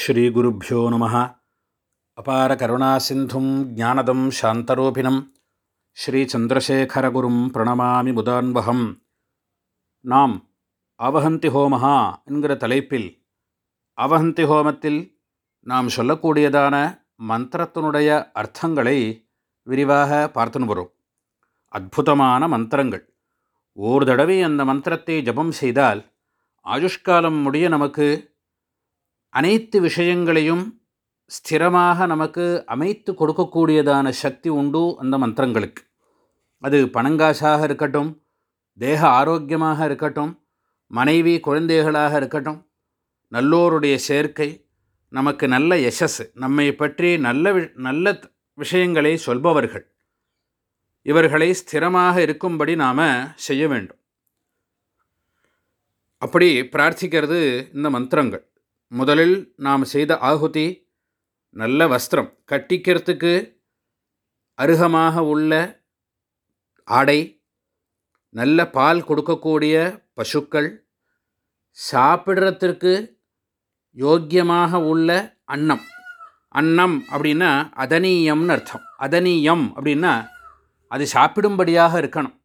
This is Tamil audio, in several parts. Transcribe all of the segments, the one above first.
ஸ்ரீகுருப்போ நம. அபார கருணாசிந்தும் ஜானதம் சாந்தரூபிணம். ஸ்ரீச்சந்திரசேகரகுரும் பிரணமாமி முதான்வகம். நாம் அவஹந்தி ஹோமஹா என்கிற தலைப்பில் அவஹந்தி ஹோமத்தில் நாம் சொல்லக்கூடியதான மந்திரத்தினுடைய அர்த்தங்களை விரிவாக பார்த்துன்னு வரும். அற்புதமான மந்திரங்கள். ஓர் தடவை அந்த மந்திரத்தை ஜபம் செய்தால் ஆயுஷ்காலம் முடிய நமக்கு அனைத்து விஷயங்களையும் ஸ்திரமாக நமக்கு அமைத்து கொடுக்கக்கூடியதான சக்தி உண்டு அந்த மந்திரங்களுக்கு. அது பணங்காசாக இருக்கட்டும் தேக ஆரோக்கியமாக இருக்கட்டும் மனைவி குழந்தைகளாக இருக்கட்டும் நல்லோருடைய சேர்க்கை நமக்கு நல்ல யசஸ் நம்மை பற்றி நல்ல வி- நல்ல விஷயங்களை சொல்பவர்கள். இவர்களை ஸ்திரமாக இருக்கும்படி நாம் செய்ய வேண்டும். அப்படி பிரார்த்திக்கிறது இந்த மந்திரங்கள். முதலில் நாம் செய்த ஆகுதி நல்ல வஸ்திரம். கட்டிக்கிறதுக்கு அருகமாக உள்ள ஆடை நல்ல பால் கொடுக்கக்கூடிய பசுக்கள் சாப்பிட்றதுக்கு யோக்கியமாக உள்ள அன்னம். அன்னம் அப்படின்னா அதனீயம்னு அர்த்தம். அதனீயம் அப்படின்னா அது சாப்பிடும்படியாக இருக்கணும்.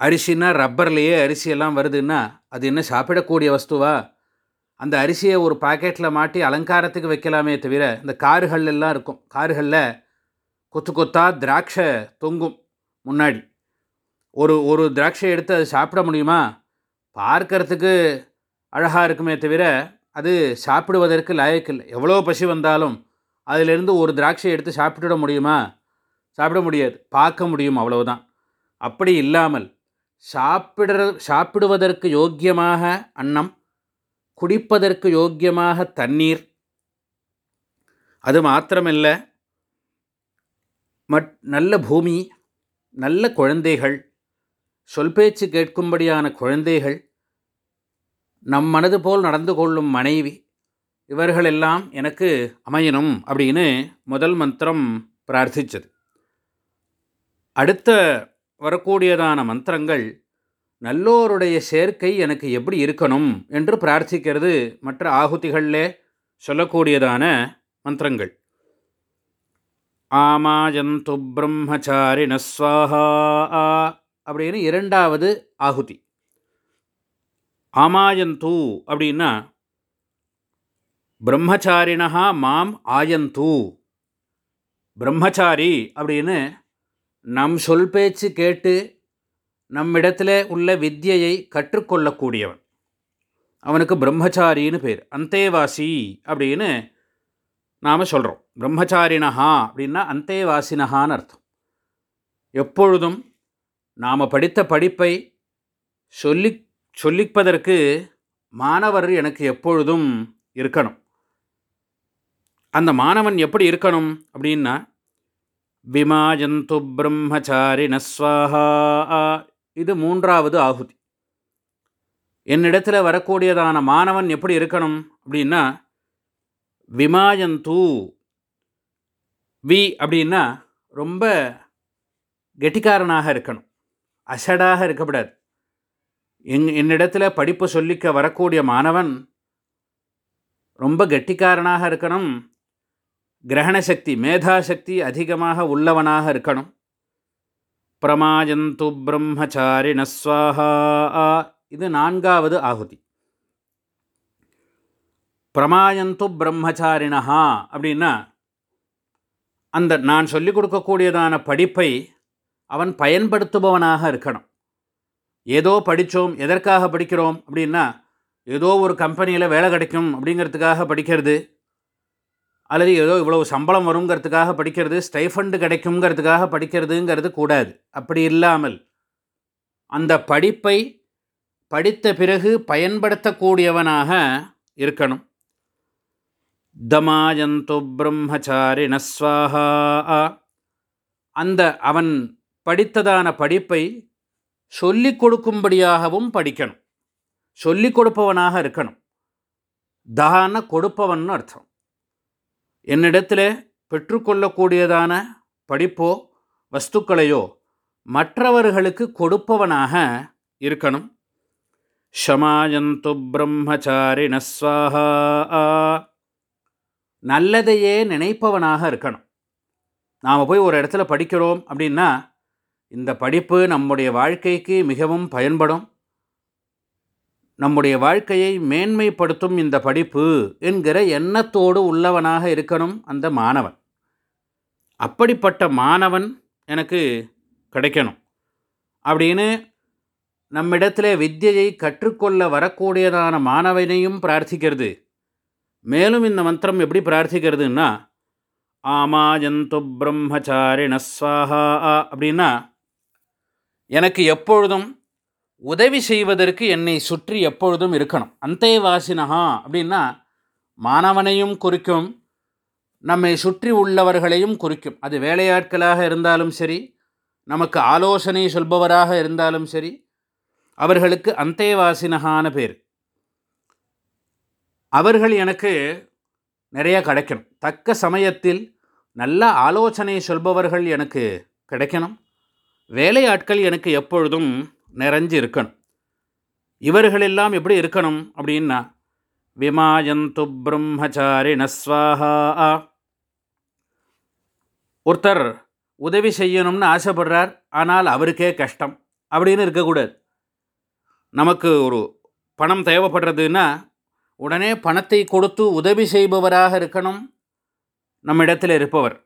அரிசினா ரப்பர்லேயே அரிசியெல்லாம் வருதுன்னா அது என்ன சாப்பிடக்கூடிய வஸ்துவா? அந்த அரிசியை ஒரு பாக்கெட்டில் மாட்டி அலங்காரத்துக்கு வைக்கலாமே தவிர இந்த காருகள் எல்லாம் இருக்கும். காருகளில் கொத்து கொத்தாக திராட்சை தொங்கும் முன்னாடி. ஒரு ஒரு திராட்சை எடுத்து அது சாப்பிட முடியுமா? பார்க்கறதுக்கு அழகாக இருக்குமே தவிர அது சாப்பிடுவதற்கு லாயக்கில்லை எவ்வளோ பசி வந்தாலும் அதிலிருந்து ஒரு திராட்சை எடுத்து சாப்பிட்டுட முடியுமா? சாப்பிட முடியாது. பார்க்க முடியும் அவ்வளவுதான். அப்படி இல்லாமல் சாப்பிடுற சாப்பிடுவதற்கு யோக்கியமாக அன்னம் குடிப்பதற்கு யோக்கியமாக தண்ணீர். அது மாத்திரமல்ல மட் நல்ல பூமி நல்ல குழந்தைகள் சொல் பேச்சு கேட்கும்படியான குழந்தைகள் நம் மனது போல் நடந்து கொள்ளும் மனைவி இவர்களெல்லாம் எனக்கு அமையணும் அப்படின்னு முதல் மந்திரம் பிரார்த்தித்தது. அடுத்த வரக்கூடியதான மந்திரங்கள் நல்லோருடைய சேர்க்கை எனக்கு எப்படி இருக்கணும் என்று பிரார்த்திக்கிறது மற்ற ஆகுதிகளிலே சொல்லக்கூடியதான மந்திரங்கள். ஆமாயந்து பிரம்மச்சாரிண ஸ்வாஹா அப்படின்னு இரண்டாவது ஆகுதி. ஆமாயந்து அப்படின்னா பிரம்மச்சாரிணா மாம் ஆயந்து. பிரம்மச்சாரி அப்படின்னு நம் சொல் பேச்சு கேட்டு நம்மிடத்தில் உள்ள வித்தியையை கற்றுக்கொள்ளக்கூடியவன். அவனுக்கு பிரம்மச்சாரின்னு பேர். அந்தேவாசி அப்படின்னு நாம் சொல்கிறோம் பிரம்மச்சாரினஹா அப்படின்னா அந்தேவாசினஹான்னு அர்த்தம். எப்பொழுதும் நாம் படித்த படிப்பை சொல்லி சொல்லிப்பதற்கு மாணவர் எனக்கு எப்பொழுதும் இருக்கணும். அந்த மாணவன் எப்படி இருக்கணும் அப்படின்னா விமாஜந்து பிரம்மச்சாரி ஸ்வாஹா இது மூன்றாவது ஆகுதி. என்னிடத்தில் வரக்கூடியதான மாணவன் எப்படி இருக்கணும் அப்படின்னா விமாயந்து வி அப்படின்னா ரொம்ப கெட்டிக்காரனாக இருக்கணும். அசடாக இருக்கக்கூடாது. எங் என்னிடத்தில் படிப்பு சொல்லிக்க வரக்கூடிய மாணவன் ரொம்ப கெட்டிக்காரனாக இருக்கணும். கிரகண சக்தி மேதாசக்தி அதிகமாக உள்ளவனாக இருக்கணும். பிரமாஜந்து பிரம்மச்சாரிணஸ்வாஹா இது நான்காவது ஆகுதி. பிரமாயந்து பிரம்மச்சாரிணஹா அப்படின்னா அந்த நான் சொல்லிக் கொடுக்கக்கூடியதான படிப்பை அவன் பயன்படுத்துபவனாக இருக்கணும். ஏதோ படித்தோம் எதற்காக படிக்கிறோம் அப்படின்னா ஏதோ ஒரு கம்பெனியில் வேலை கிடைக்கும் அப்படிங்கிறதுக்காக படிக்கிறது அல்லது ஏதோ இவ்வளவு சம்பளம் வருங்கிறதுக்காக படிக்கிறது ஸ்டைஃபண்டு கிடைக்குங்கிறதுக்காக படிக்கிறதுங்கிறது கூடாது. அப்படி இல்லாமல் அந்த படிப்பை படித்த பிறகு பயன்படுத்தக்கூடியவனாக இருக்கணும். தமாயந்தோ பிரம்மச்சாரிணஸ்வாஹா அந்த அவன் படித்ததான படிப்பை சொல்லிக் கொடுக்கும்படியாகவும் படிக்கணும். சொல்லிக் கொடுப்பவனாக இருக்கணும். தான கொடுப்பவன் அர்த்தம். என்னிடத்தில் பெற்றுக்கொள்ளக்கூடியதான படிப்போ வஸ்துக்களையோ மற்றவர்களுக்கு கொடுப்பவனாக இருக்கணும். ஷமாயந்து பிரம்மச்சாரிணஸ்வாஹா நல்லதையே நினைப்பவனாக இருக்கணும். நாம் போய் ஒரு இடத்துல படிக்கிறோம் அப்படின்னா இந்த படிப்பு நம்முடைய வாழ்க்கைக்கு மிகவும் பயன்படும். நம்முடைய வாழ்க்கையை மேன்மைப்படுத்தும் இந்த படிப்பு என்கிற எண்ணத்தோடு உள்ளவனாக இருக்கணும் அந்த மாணவன். அப்படிப்பட்ட மாணவன் எனக்கு கிடைக்கணும். அப்படின்னு நம்மிடத்தில் வித்தியை கற்றுக்கொள்ள வரக்கூடியதான மாணவனையும் பிரார்த்திக்கிறது. மேலும் இந்த மந்திரம் எப்படி பிரார்த்திக்கிறதுன்னா ஆமாஜந்து பிரம்மச்சாரிணஸ்வாஹா அப்படின்னா எனக்கு எப்பொழுதும் உதவி செய்வதற்கு என்னை சுற்றி எப்பொழுதும் இருக்கணும். அந்தேவாசினஹா அப்படின்னா மாணவனையும் குறிக்கும் நம்மை சுற்றி உள்ளவர்களையும் குறிக்கும். அது வேலையாட்களாக இருந்தாலும் சரி நமக்கு ஆலோசனை சொல்பவராக இருந்தாலும் சரி அவர்களுக்கு அந்தேவாசினகான பேர். அவர்கள் எனக்கு நிறைய கிடைக்கணும். தக்க சமயத்தில் நல்ல ஆலோசனை சொல்பவர்கள் எனக்கு கிடைக்கணும். வேலையாட்கள் எனக்கு எப்பொழுதும் நிறைஞ்சு இருக்கணும் இவர்களெல்லாம் எப்படி இருக்கணும் அப்படின்னா விமாயந்து பிரம்மச்சாரிண ஸ்வாஹா. ஒருத்தர் உதவி செய்யணும்னு ஆசைப்படுறார் ஆனால் அவருக்கே கஷ்டம் அப்படின்னு இருக்கக்கூடாது. நமக்கு ஒரு பணம் தேவைப்படுறதுன்னா உடனே பணத்தை கொடுத்து உதவி செய்பவராக இருக்கணும் நம்மிடத்தில் இருப்பவர்.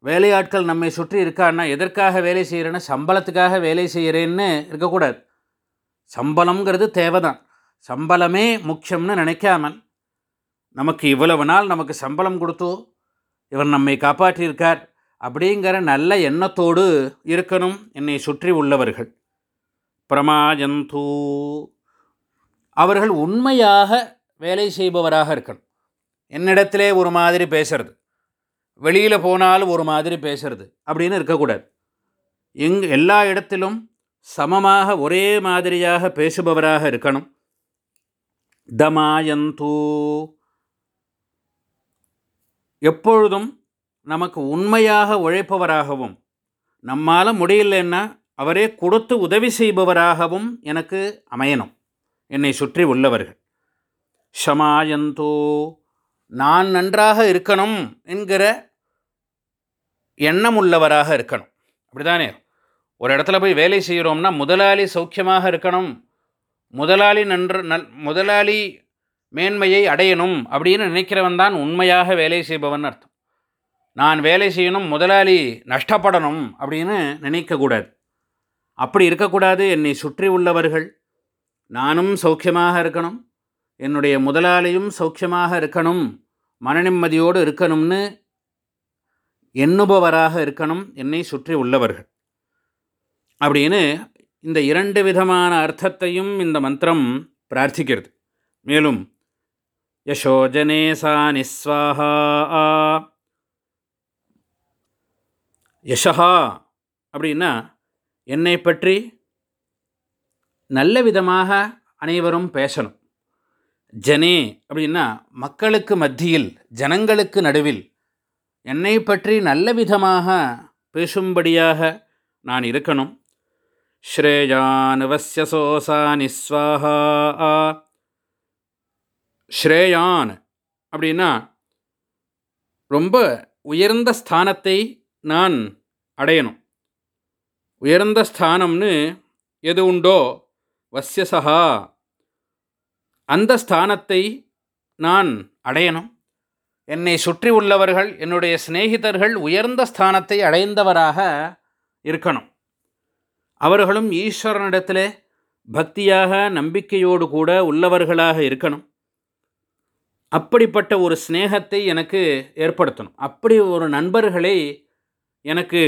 வேலையாட்கள் நம்மை சுற்றி இருக்கான்னா எதற்காக வேலை செய்கிறேன்னா சம்பளத்துக்காக வேலை செய்கிறேன்னு இருக்கக்கூடாது. சம்பளம்ங்கிறது தேவை தான் சம்பளமே முக்கியம்னு நினைக்காமல் நமக்கு இவ்வளவு நாள் நமக்கு சம்பளம் கொடுத்தோ இவர் நம்மை காப்பாற்றியிருக்கார் அப்படிங்கிற நல்ல எண்ணத்தோடு இருக்கணும் என்னை சுற்றி உள்ளவர்கள். பிரமாஜந்தூ. அவர்கள் உண்மையாக வேலை செய்பவராக இருக்கணும். என்னிடத்திலே ஒரு மாதிரி பேசுறது. வெளியில் போனாலும் ஒரு மாதிரி பேசுறது அப்படின்னு இருக்கக்கூடாது. எங் எல்லா இடத்திலும் சமமாக ஒரே மாதிரியாக பேசுபவராக இருக்கணும். தமாயந்தூ. எப்பொழுதும் நமக்கு உண்மையாக உழைப்பவராகவும் நம்மால் முடியலன்னா அவரே கொடுத்து உதவி செய்பவராகவும் எனக்கு அமையணும். என்னை சுற்றி உள்ளவர்கள். ஷமாயந்தோ. நான் நன்றாக இருக்கணும் என்கிற எண்ணம் உள்ளவராக இருக்கணும். அப்படிதானே ஒரு இடத்துல போய் வேலை செய்கிறோம்னா முதலாளி சௌக்கியமாக இருக்கணும். முதலாளி நன்று நல் முதலாளி மேன்மையை அடையணும் அப்படின்னு நினைக்கிறவன் தான் உண்மையாக வேலை செய்பவன் அர்த்தம். நான் வேலை செய்யணும் முதலாளி நஷ்டப்படணும் அப்படின்னு நினைக்கக்கூடாது. அப்படி இருக்கக்கூடாது. என்னை சுற்றி உள்ளவர்கள் நானும் சௌக்கியமாக இருக்கணும். என்னுடைய முதலாளியும் சௌக்கியமாக இருக்கணும் மனநிம்மதியோடு இருக்கணும்னு எண்ணுபவராக இருக்கணும் என்னை சுற்றி உள்ளவர்கள். அப்படின்னு இந்த இரண்டு விதமான அர்த்தத்தையும் இந்த மந்திரம் பிரார்த்திக்கிறது. மேலும் யசோஜனே சா நிஸ்வாஹா யஷா அப்படின்னா என்னை பற்றி நல்ல விதமாக அனைவரும் பேசணும். ஜனே அப்படின்னா மக்களுக்கு மத்தியில் ஜனங்களுக்கு நடுவில். என்னை பற்றி நல்ல விதமாக பேசும்படியாக நான் இருக்கணும். ஸ்ரேயானுவசிய சோசா நிஸ்வாஹா. ஸ்ரேயான் அப்படின்னா ரொம்ப உயர்ந்த ஸ்தானத்தை நான் அடையணும். உயர்ந்த ஸ்தானம்னு எது உண்டோ? வசியசகா அந்த ஸ்தானத்தை நான் அடையணும். என்னை சுற்றி உள்ளவர்கள் என்னுடைய சிநேகிதர்கள் உயர்ந்த ஸ்தானத்தை அடைந்தவராக இருக்கணும். அவர்களும் ஈஸ்வரனிடத்தில் பக்தியாக நம்பிக்கையோடு கூட உள்ளவர்களாக இருக்கணும். அப்படிப்பட்ட ஒரு ஸ்நேகத்தை எனக்கு ஏற்படுத்தணும். அப்படி ஒரு நண்பர்களை எனக்கு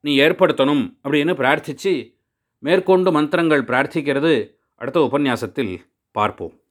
நீ ஏற்படுத்தணும் அப்படின்னு பிரார்த்தித்து மேற்கொண்டு மந்திரங்கள் பிரார்த்திக்கிறது. அடுத்த உபன்யாசத்தில் பார்ப்போம்.